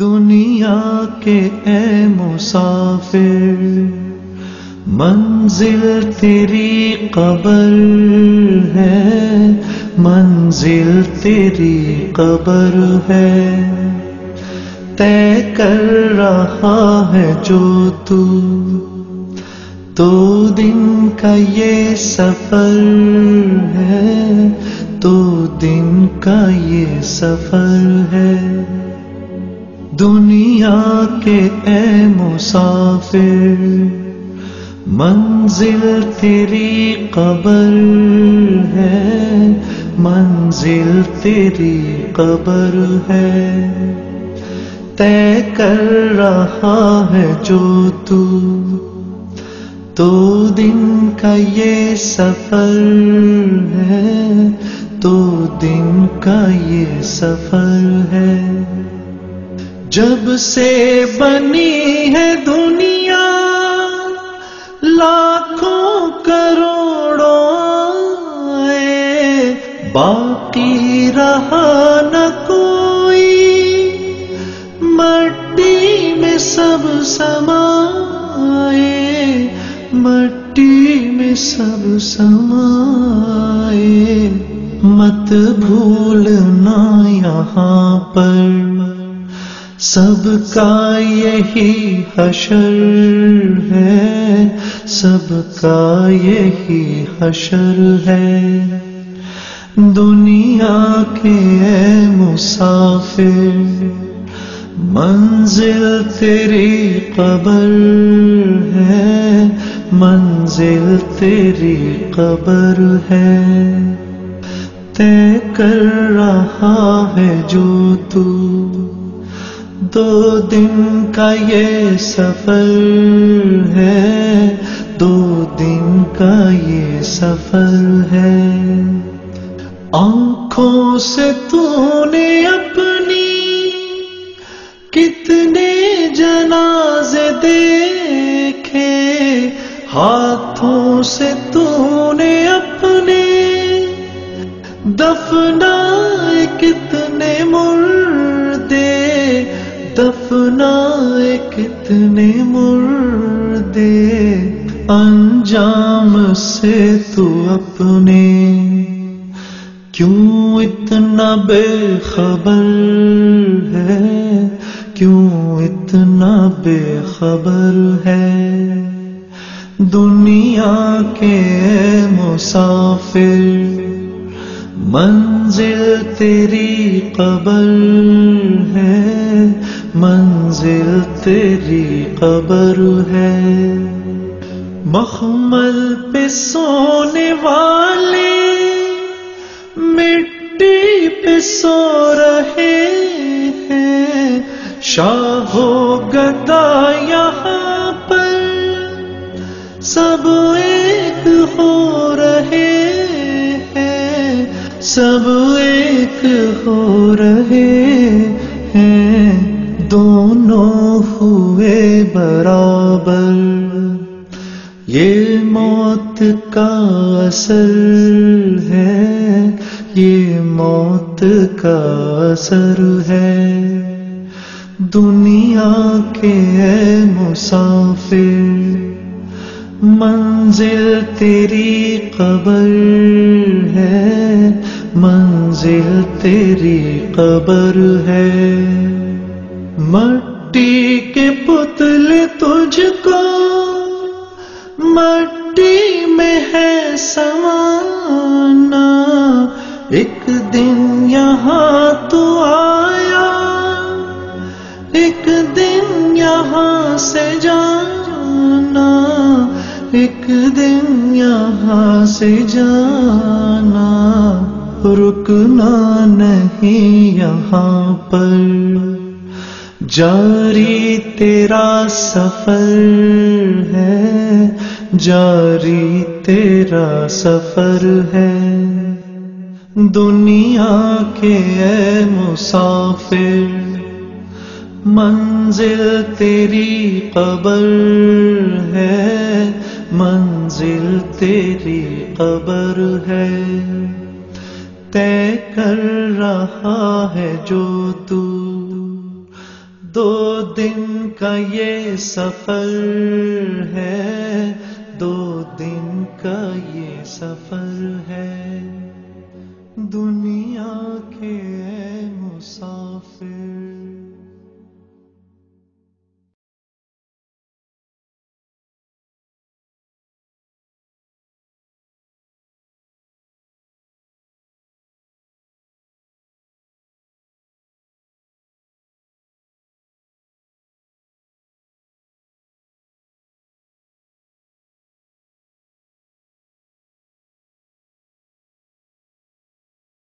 دنیا کے اے مسافر، منزل تیری قبر ہے، منزل تیری قبر ہے۔ طے کر رہا ہے جو تو تو دن کا یہ سفر ہے تو دن کا یہ سفر ہے۔ دنیا کے اے مسافر، منزل تیری قبر ہے، منزل تیری قبر ہے۔ طے کر رہا ہے جو تو تو دن کا یہ سفر ہے تو دن کا یہ سفر ہے۔ جب سے بنی ہے دنیا، لاکھوں کروڑوں باقی رہا نہ کوئی۔ مٹی میں سب سمائے، مٹی میں سب سمائے۔ مت بھولنا یہاں پر۔ سب کا یہی حشر ہے، سب کا یہی حشر ہے۔ دنیا کے مسافر، منزل تیری قبر ہے، منزل تیری قبر ہے۔ طے کر رہا ہے جو تو دو دن کا یہ سفر ہے۔ دو دن کا یہ سفر ہے۔ آنکھوں سے تو نے اپنی کتنے جناز دیکھے۔ ہاتھوں کتنے مردے انجام سے تو اپنے کیوں اتنا بے خبر ہے؟ کیوں اتنا بے خبر ہے؟ دنیا کے مسافر، منزل تیری قبر ہے۔ منزل تیری قبر ہے۔ مخمل پہ سونے والے، مٹی پہ سو رہے ہیں۔ شاہو گدا یہاں پر سب ایک ہو رہے ہیں۔ سب ایک ہو رہے برابر یہ موت کا اثر ہے، یہ موت کا اثر ہے۔ دنیا کے مسافر، منزل تیری قبر ہے۔ منزل تیری قبر ہے۔ مٹی کے پتلے تجھ کو مٹی میں ہے سمانا۔ ایک دن یہاں تو آیا، ایک دن یہاں سے جانا۔ ایک دن یہاں سے جانا۔ رکنا نہیں یہاں پر۔ جاری تیرا سفر ہے، جاری تیرا سفر ہے۔ دنیا کے اے مسافر، منزل تیری قبر ہے۔ منزل تیری قبر ہے۔ طے کر رہا ہے جو تو دو دن کا یہ سفر ہے۔ دو دن کا یہ سفر ہے۔ دنیا